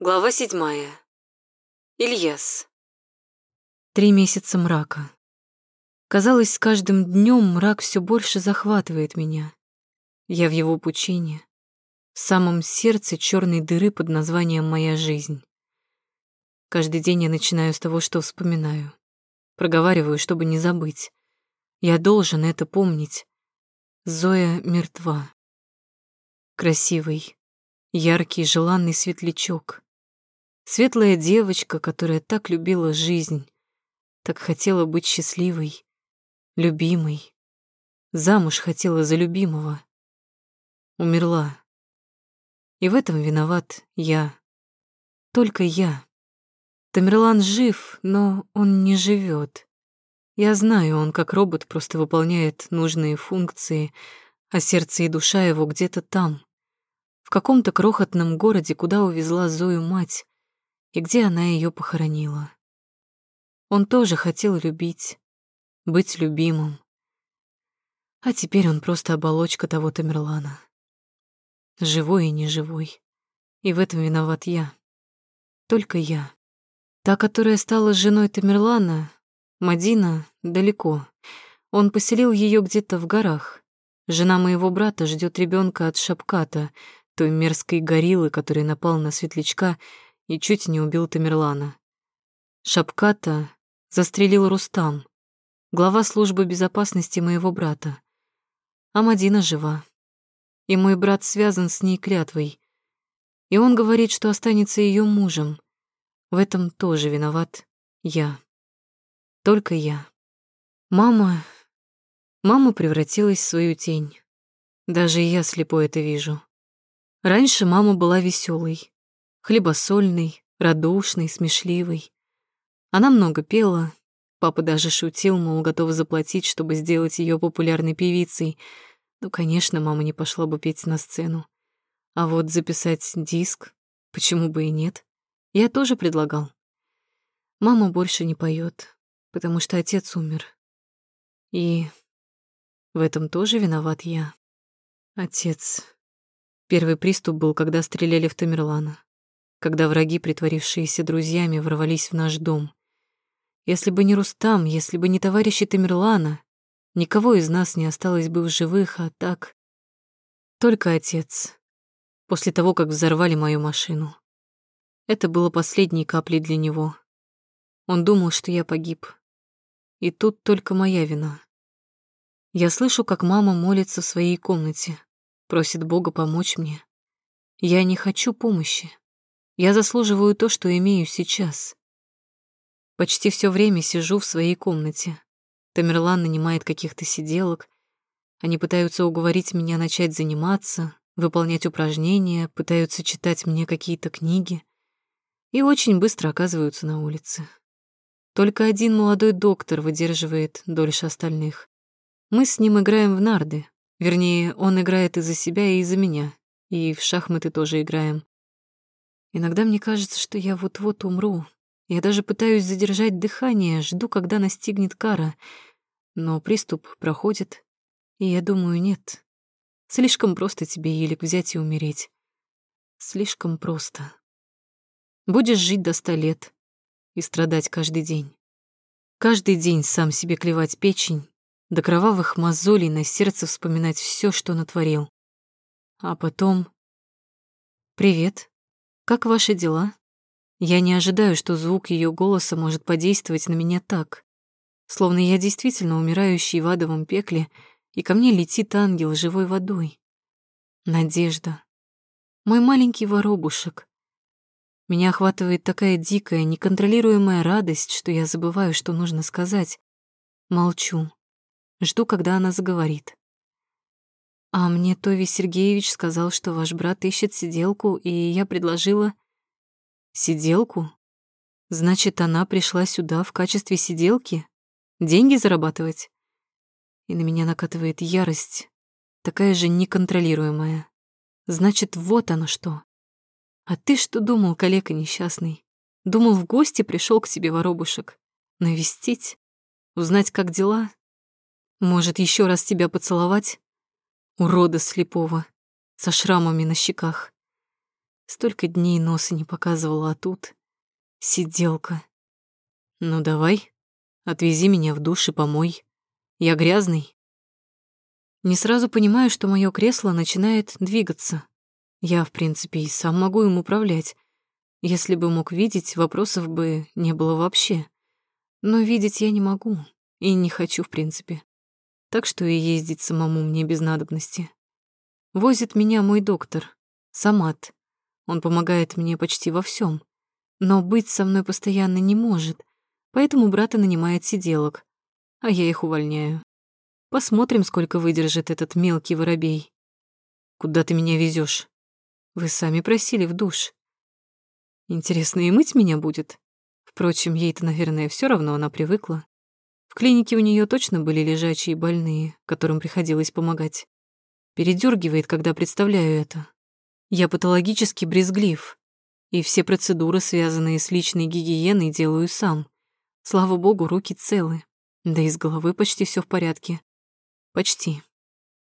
Глава седьмая. Ильяс. Три месяца мрака. Казалось, с каждым днем мрак все больше захватывает меня. Я в его пучине, в самом сердце черной дыры под названием «Моя жизнь». Каждый день я начинаю с того, что вспоминаю. Проговариваю, чтобы не забыть. Я должен это помнить. Зоя мертва. Красивый, яркий, желанный светлячок. Светлая девочка, которая так любила жизнь, так хотела быть счастливой, любимой. Замуж хотела за любимого. Умерла. И в этом виноват я. Только я. Тамерлан жив, но он не живет. Я знаю, он как робот просто выполняет нужные функции, а сердце и душа его где-то там, в каком-то крохотном городе, куда увезла Зою мать, и где она ее похоронила. Он тоже хотел любить, быть любимым. А теперь он просто оболочка того Тамерлана. Живой и неживой. И в этом виноват я. Только я. Та, которая стала женой Тамерлана, Мадина, далеко. Он поселил ее где-то в горах. Жена моего брата ждет ребенка от Шапката, той мерзкой гориллы, который напал на светлячка и чуть не убил Тамерлана. Шапката застрелил Рустам, глава службы безопасности моего брата. А Мадина жива. И мой брат связан с ней клятвой. И он говорит, что останется ее мужем. В этом тоже виноват я. Только я. Мама... Мама превратилась в свою тень. Даже я слепо это вижу. Раньше мама была веселой, хлебосольной, радушной, смешливой. Она много пела, папа даже шутил, мол, готов заплатить, чтобы сделать ее популярной певицей. Ну, конечно, мама не пошла бы петь на сцену. А вот записать диск, почему бы и нет, я тоже предлагал. Мама больше не поет, потому что отец умер. И в этом тоже виноват я. Отец. Первый приступ был, когда стреляли в Тамерлана когда враги, притворившиеся друзьями, ворвались в наш дом. Если бы не Рустам, если бы не товарищи Тамерлана, никого из нас не осталось бы в живых, а так... Только отец. После того, как взорвали мою машину. Это было последней каплей для него. Он думал, что я погиб. И тут только моя вина. Я слышу, как мама молится в своей комнате, просит Бога помочь мне. Я не хочу помощи. Я заслуживаю то, что имею сейчас. Почти все время сижу в своей комнате. Тамерлан нанимает каких-то сиделок. Они пытаются уговорить меня начать заниматься, выполнять упражнения, пытаются читать мне какие-то книги. И очень быстро оказываются на улице. Только один молодой доктор выдерживает дольше остальных. Мы с ним играем в нарды. Вернее, он играет и за себя, и за меня. И в шахматы тоже играем. Иногда мне кажется, что я вот-вот умру. Я даже пытаюсь задержать дыхание, жду, когда настигнет кара. Но приступ проходит, и я думаю, нет. Слишком просто тебе, Елик, взять и умереть. Слишком просто. Будешь жить до ста лет и страдать каждый день. Каждый день сам себе клевать печень, до кровавых мозолей на сердце вспоминать все, что натворил. А потом... «Привет», «Как ваши дела?» Я не ожидаю, что звук ее голоса может подействовать на меня так, словно я действительно умирающий в адовом пекле, и ко мне летит ангел живой водой. Надежда. Мой маленький воробушек. Меня охватывает такая дикая, неконтролируемая радость, что я забываю, что нужно сказать. Молчу. Жду, когда она заговорит. А мне Тови Сергеевич сказал, что ваш брат ищет сиделку, и я предложила... Сиделку? Значит, она пришла сюда в качестве сиделки? Деньги зарабатывать? И на меня накатывает ярость, такая же неконтролируемая. Значит, вот оно что. А ты что думал, коллега несчастный? Думал, в гости пришел к тебе воробушек? Навестить? Узнать, как дела? Может, еще раз тебя поцеловать? Урода слепого, со шрамами на щеках. Столько дней носа не показывала, а тут сиделка. Ну давай, отвези меня в душ и помой. Я грязный. Не сразу понимаю, что мое кресло начинает двигаться. Я, в принципе, и сам могу им управлять. Если бы мог видеть, вопросов бы не было вообще. Но видеть я не могу и не хочу, в принципе. Так что и ездить самому мне без надобности. Возит меня мой доктор, Самат. Он помогает мне почти во всем, но быть со мной постоянно не может, поэтому брата нанимает сиделок, а я их увольняю. Посмотрим, сколько выдержит этот мелкий воробей. Куда ты меня везешь? Вы сами просили в душ. Интересно, и мыть меня будет? Впрочем, ей-то, наверное, все равно она привыкла. Клинике у нее точно были лежачие больные, которым приходилось помогать. Передергивает, когда представляю это. Я патологически брезглив, и все процедуры, связанные с личной гигиеной, делаю сам. Слава богу, руки целы, да и с головы почти все в порядке. Почти.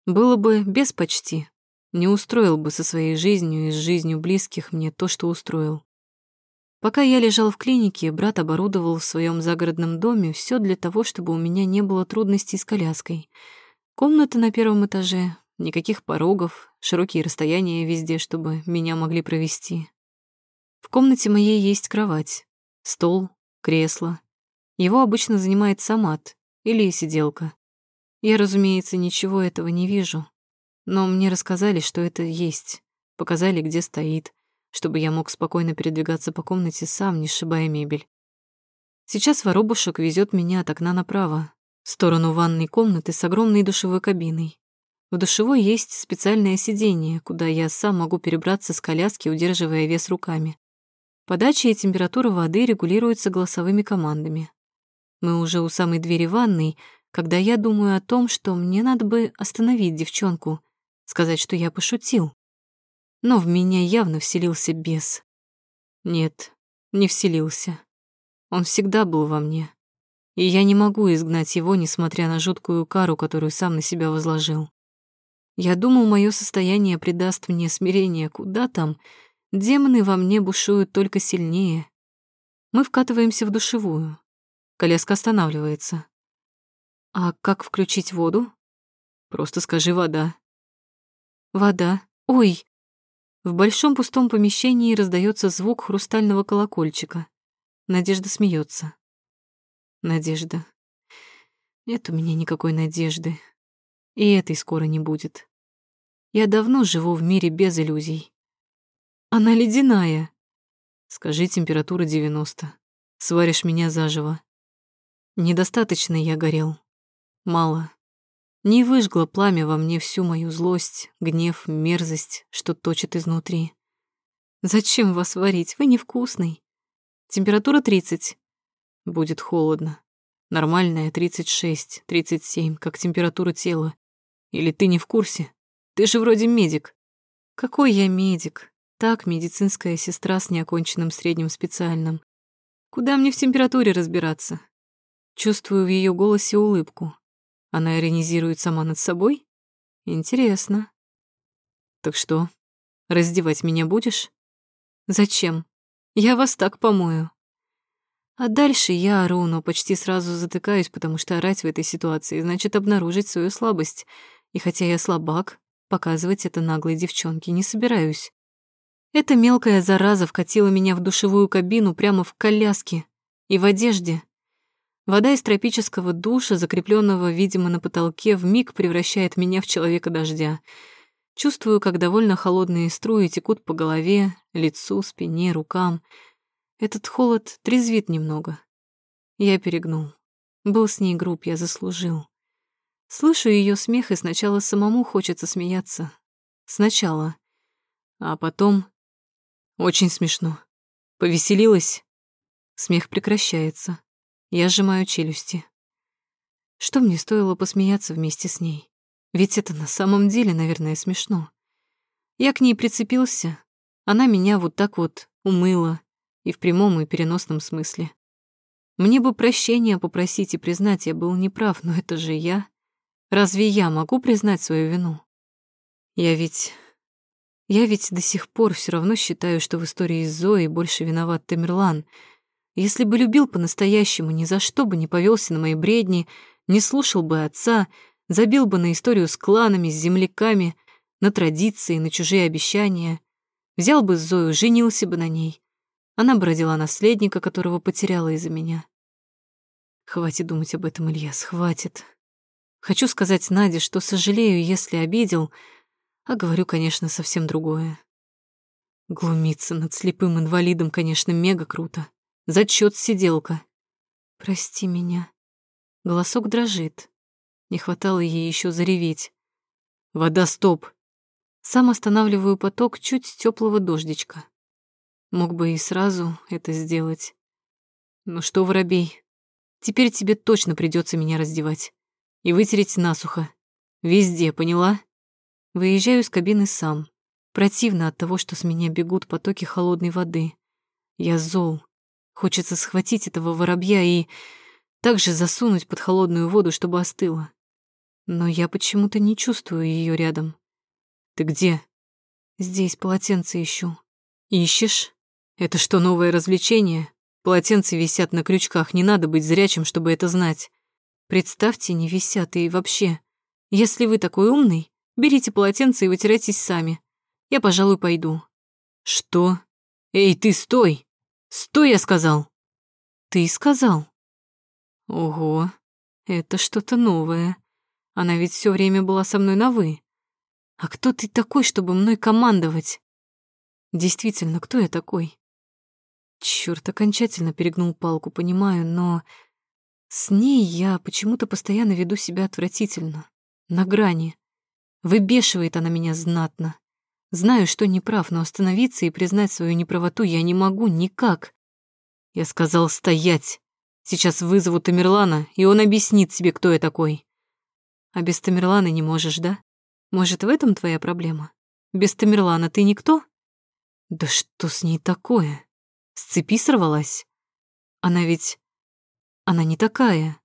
Было бы без почти. Не устроил бы со своей жизнью и с жизнью близких мне то, что устроил. Пока я лежал в клинике, брат оборудовал в своем загородном доме все для того, чтобы у меня не было трудностей с коляской. Комната на первом этаже, никаких порогов, широкие расстояния везде, чтобы меня могли провести. В комнате моей есть кровать, стол, кресло. Его обычно занимает самат или сиделка. Я, разумеется, ничего этого не вижу, но мне рассказали, что это есть, показали, где стоит, чтобы я мог спокойно передвигаться по комнате сам, не сшибая мебель. Сейчас воробушек везет меня от окна направо, в сторону ванной комнаты с огромной душевой кабиной. В душевой есть специальное сиденье, куда я сам могу перебраться с коляски, удерживая вес руками. Подача и температура воды регулируются голосовыми командами. Мы уже у самой двери ванной, когда я думаю о том, что мне надо бы остановить девчонку, сказать, что я пошутил но в меня явно вселился бес. Нет, не вселился. Он всегда был во мне, и я не могу изгнать его, несмотря на жуткую кару, которую сам на себя возложил. Я думал, мое состояние придаст мне смирение, куда там, демоны во мне бушуют только сильнее. Мы вкатываемся в душевую. Коляска останавливается. А как включить воду? Просто скажи «вода». Вода. Ой, в большом пустом помещении раздается звук хрустального колокольчика. Надежда смеется. Надежда. Нет у меня никакой надежды. И этой скоро не будет. Я давно живу в мире без иллюзий. Она ледяная. Скажи, температура 90. Сваришь меня заживо. Недостаточно я горел. Мало. Не выжгло пламя во мне всю мою злость, гнев, мерзость, что точит изнутри. Зачем вас варить? Вы невкусный. Температура 30. Будет холодно. Нормальная 36, 37, как температура тела. Или ты не в курсе? Ты же вроде медик. Какой я медик? Так, медицинская сестра с неоконченным средним специальным. Куда мне в температуре разбираться? Чувствую в ее голосе улыбку. Она иронизирует сама над собой? Интересно. Так что, раздевать меня будешь? Зачем? Я вас так помою. А дальше я ору, но почти сразу затыкаюсь, потому что орать в этой ситуации значит обнаружить свою слабость. И хотя я слабак, показывать это наглой девчонке не собираюсь. Эта мелкая зараза вкатила меня в душевую кабину прямо в коляске и в одежде. Вода из тропического душа, закрепленного, видимо, на потолке, в миг превращает меня в человека дождя. Чувствую, как довольно холодные струи текут по голове, лицу, спине, рукам. Этот холод трезвит немного. Я перегнул. Был с ней груб, я заслужил. Слышу ее смех, и сначала самому хочется смеяться. Сначала. А потом... Очень смешно. Повеселилась? Смех прекращается. Я сжимаю челюсти. Что мне стоило посмеяться вместе с ней? Ведь это на самом деле, наверное, смешно. Я к ней прицепился. Она меня вот так вот умыла. И в прямом и переносном смысле. Мне бы прощения попросить и признать, я был неправ, но это же я. Разве я могу признать свою вину? Я ведь... Я ведь до сих пор все равно считаю, что в истории с Зоей больше виноват Тамерлан. Если бы любил по-настоящему, ни за что бы не повелся на мои бредни, не слушал бы отца, забил бы на историю с кланами, с земляками, на традиции, на чужие обещания. Взял бы Зою, женился бы на ней. Она бы родила наследника, которого потеряла из-за меня. Хватит думать об этом, Ильяс, хватит. Хочу сказать Наде, что сожалею, если обидел, а говорю, конечно, совсем другое. Глумиться над слепым инвалидом, конечно, мега круто. Зачет сиделка. Прости меня. Голосок дрожит. Не хватало ей еще зареветь. Вода, стоп. Сам останавливаю поток чуть теплого дождичка. Мог бы и сразу это сделать. Ну что, воробей, теперь тебе точно придется меня раздевать и вытереть насухо. Везде, поняла? Выезжаю из кабины сам. Противно от того, что с меня бегут потоки холодной воды. Я зол. Хочется схватить этого воробья и также засунуть под холодную воду, чтобы остыло. Но я почему-то не чувствую ее рядом. Ты где? Здесь полотенце ищу. Ищешь? Это что, новое развлечение? Полотенца висят на крючках, не надо быть зрячим, чтобы это знать. Представьте, не висят и вообще. Если вы такой умный, берите полотенце и вытирайтесь сами. Я, пожалуй, пойду. Что? Эй, ты стой! Стой, я сказал! Ты сказал? Ого, это что-то новое. Она ведь все время была со мной на «вы». А кто ты такой, чтобы мной командовать? Действительно, кто я такой? Чёрт, окончательно перегнул палку, понимаю, но с ней я почему-то постоянно веду себя отвратительно, на грани. Выбешивает она меня знатно. Знаю, что не прав, но остановиться и признать свою неправоту я не могу никак. Я сказал стоять. Сейчас вызову Тамерлана, и он объяснит себе, кто я такой. А без Тамерлана не можешь, да? Может, в этом твоя проблема? Без Тамерлана ты никто? Да что с ней такое? С цепи сорвалась? Она ведь... Она не такая.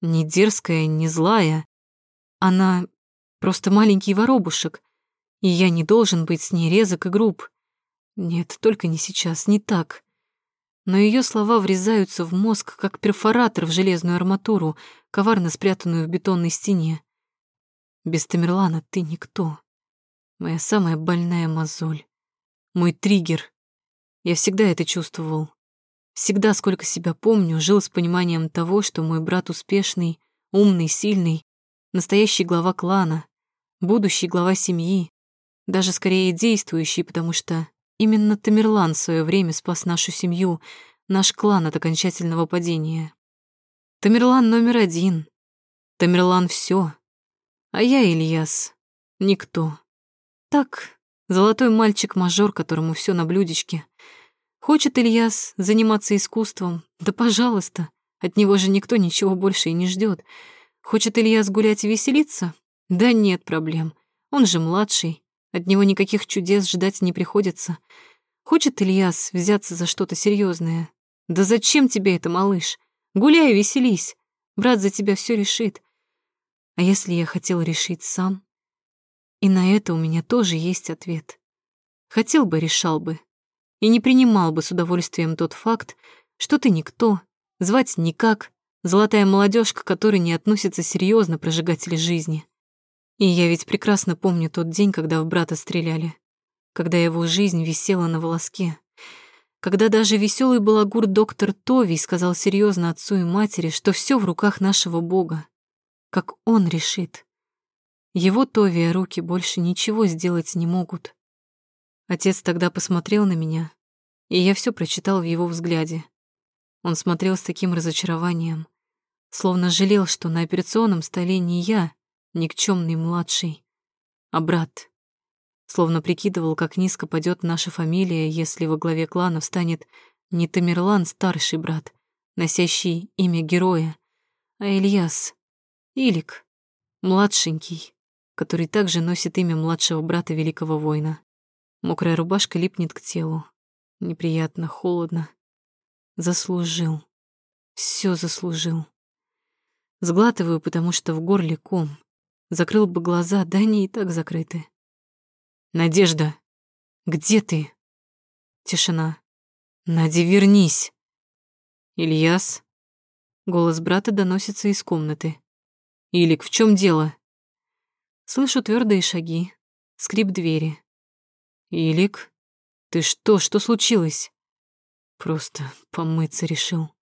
Не дерзкая, не злая. Она просто маленький воробушек, и я не должен быть с ней резок и груб. Нет, только не сейчас, не так. Но ее слова врезаются в мозг, как перфоратор в железную арматуру, коварно спрятанную в бетонной стене. Без Тамерлана ты никто. Моя самая больная мозоль. Мой триггер. Я всегда это чувствовал. Всегда, сколько себя помню, жил с пониманием того, что мой брат успешный, умный, сильный, настоящий глава клана, будущий глава семьи, даже скорее действующий, потому что именно Тамерлан в свое время спас нашу семью, наш клан от окончательного падения. Тамерлан номер один. Тамерлан все. А я, Ильяс, никто. Так, золотой мальчик-мажор, которому все на блюдечке. Хочет Ильяс заниматься искусством? Да пожалуйста, от него же никто ничего больше и не ждет. Хочет Ильяс гулять и веселиться? Да нет проблем. Он же младший, от него никаких чудес ждать не приходится. Хочет Ильяс взяться за что-то серьезное? Да зачем тебе это, малыш? Гуляй веселись. Брат за тебя все решит. А если я хотел решить сам? И на это у меня тоже есть ответ. Хотел бы, решал бы. И не принимал бы с удовольствием тот факт, что ты никто, звать никак, золотая молодежь, к которой не относится серьезно прожигатели жизни. И я ведь прекрасно помню тот день, когда в брата стреляли, когда его жизнь висела на волоске, когда даже веселый балагур доктор Тови сказал серьезно отцу и матери, что все в руках нашего Бога, как он решит. Его Товия руки больше ничего сделать не могут. Отец тогда посмотрел на меня, и я все прочитал в его взгляде. Он смотрел с таким разочарованием, словно жалел, что на операционном столе не я, никчемный младший, а брат. Словно прикидывал, как низко падет наша фамилия, если во главе клана встанет не Тамерлан, старший брат, носящий имя героя, а Ильяс, Илик, младшенький, который также носит имя младшего брата великого воина. Мокрая рубашка липнет к телу. Неприятно, холодно. Заслужил. Все заслужил. Сглатываю, потому что в горле ком. Закрыл бы глаза, да они и так закрыты. «Надежда, Где ты? Тишина. Надя, вернись. Ильяс. Голос брата доносится из комнаты. Илик, в чем дело? Слышу твердые шаги, скрип двери. Илик, ты что, что случилось? Просто помыться решил.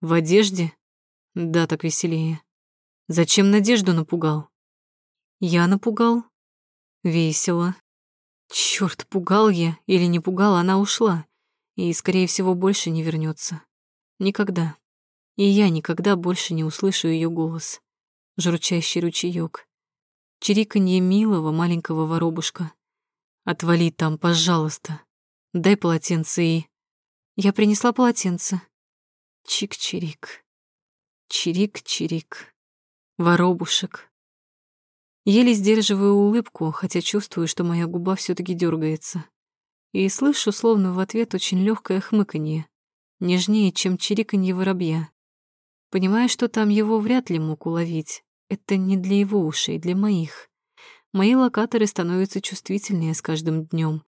В одежде? Да, так веселее. Зачем Надежду напугал? Я напугал? Весело. Чёрт, пугал я или не пугал, она ушла. И, скорее всего, больше не вернется. Никогда. И я никогда больше не услышу ее голос. Журчащий ручеёк. Чириканье милого маленького воробушка. Отвали там, пожалуйста. Дай полотенце и... Я принесла полотенце. Чик-чирик. Чирик-чирик. Воробушек. Еле сдерживаю улыбку, хотя чувствую, что моя губа все таки дергается. И слышу, словно в ответ очень легкое хмыканье, нежнее, чем чириканье воробья. Понимаю, что там его вряд ли мог уловить. Это не для его ушей, для моих. Мои локаторы становятся чувствительнее с каждым днем.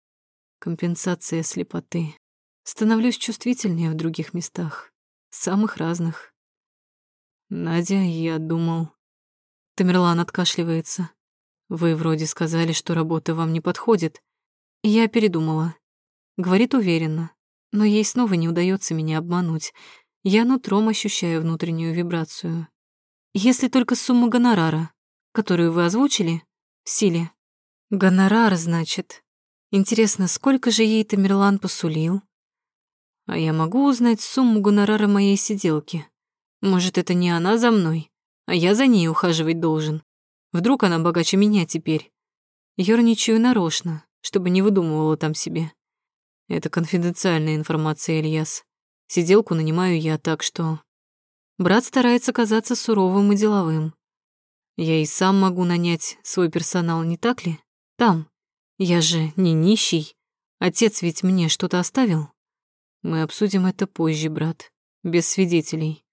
Компенсация слепоты. Становлюсь чувствительнее в других местах, самых разных. Надя, я думал... Тамерлан откашливается. Вы вроде сказали, что работа вам не подходит. Я передумала. Говорит уверенно, но ей снова не удается меня обмануть. Я нутром ощущаю внутреннюю вибрацию. Если только сумма гонорара, которую вы озвучили, в силе. Гонорар, значит. Интересно, сколько же ей Тамерлан посулил? А я могу узнать сумму гонорара моей сиделки? Может, это не она за мной? А я за ней ухаживать должен. Вдруг она богаче меня теперь. Ёрничаю нарочно, чтобы не выдумывала там себе. Это конфиденциальная информация, Ильяс. Сиделку нанимаю я, так что... Брат старается казаться суровым и деловым. Я и сам могу нанять свой персонал, не так ли? Там. Я же не нищий. Отец ведь мне что-то оставил. Мы обсудим это позже, брат, без свидетелей.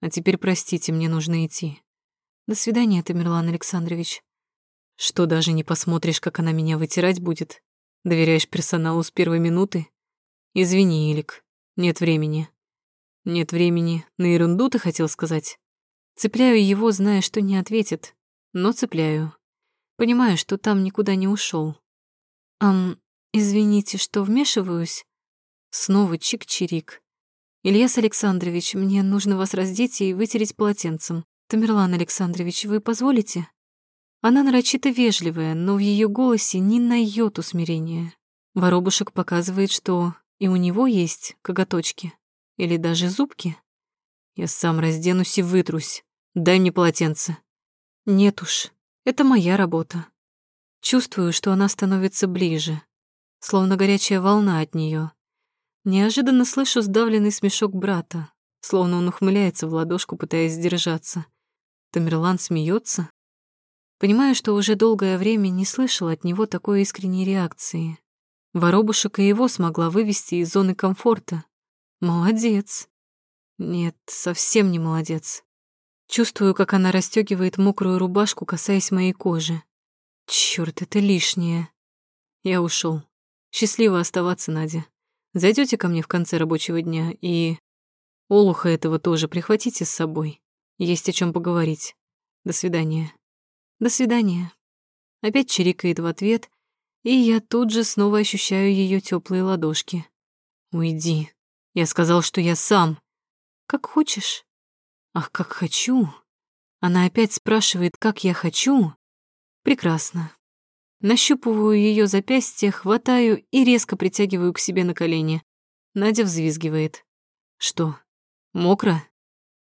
А теперь простите, мне нужно идти. До свидания, Тамерлан Александрович. Что, даже не посмотришь, как она меня вытирать будет? Доверяешь персоналу с первой минуты? Извини, Илик, нет времени. Нет времени. На ерунду ты хотел сказать? Цепляю его, зная, что не ответит, но цепляю. Понимаю, что там никуда не ушел. Ам, извините, что вмешиваюсь. Снова чик-чирик. «Ильяс Александрович, мне нужно вас раздеть и вытереть полотенцем. Тамерлан Александрович, вы позволите?» Она нарочито вежливая, но в ее голосе ни на йоту смирения. Воробушек показывает, что и у него есть коготочки. Или даже зубки. Я сам разденусь и вытрусь. Дай мне полотенце. Нет уж, это моя работа. Чувствую, что она становится ближе, словно горячая волна от нее. Неожиданно слышу сдавленный смешок брата, словно он ухмыляется в ладошку, пытаясь сдержаться. Тамерлан смеется. Понимаю, что уже долгое время не слышал от него такой искренней реакции. Воробушек и его смогла вывести из зоны комфорта. Молодец. Нет, совсем не молодец. Чувствую, как она расстегивает мокрую рубашку, касаясь моей кожи. Черт, это лишнее. Я ушел. Счастливо оставаться, Надя. Зайдете ко мне в конце рабочего дня и... Олуха этого тоже прихватите с собой. Есть о чем поговорить. До свидания. До свидания. Опять чирикает в ответ, и я тут же снова ощущаю ее теплые ладошки. Уйди. Я сказал, что я сам. Как хочешь. Ах, как хочу. Она опять спрашивает, как я хочу. Прекрасно. Нащупываю ее запястье, хватаю и резко притягиваю к себе на колени. Надя взвизгивает. Что, мокро?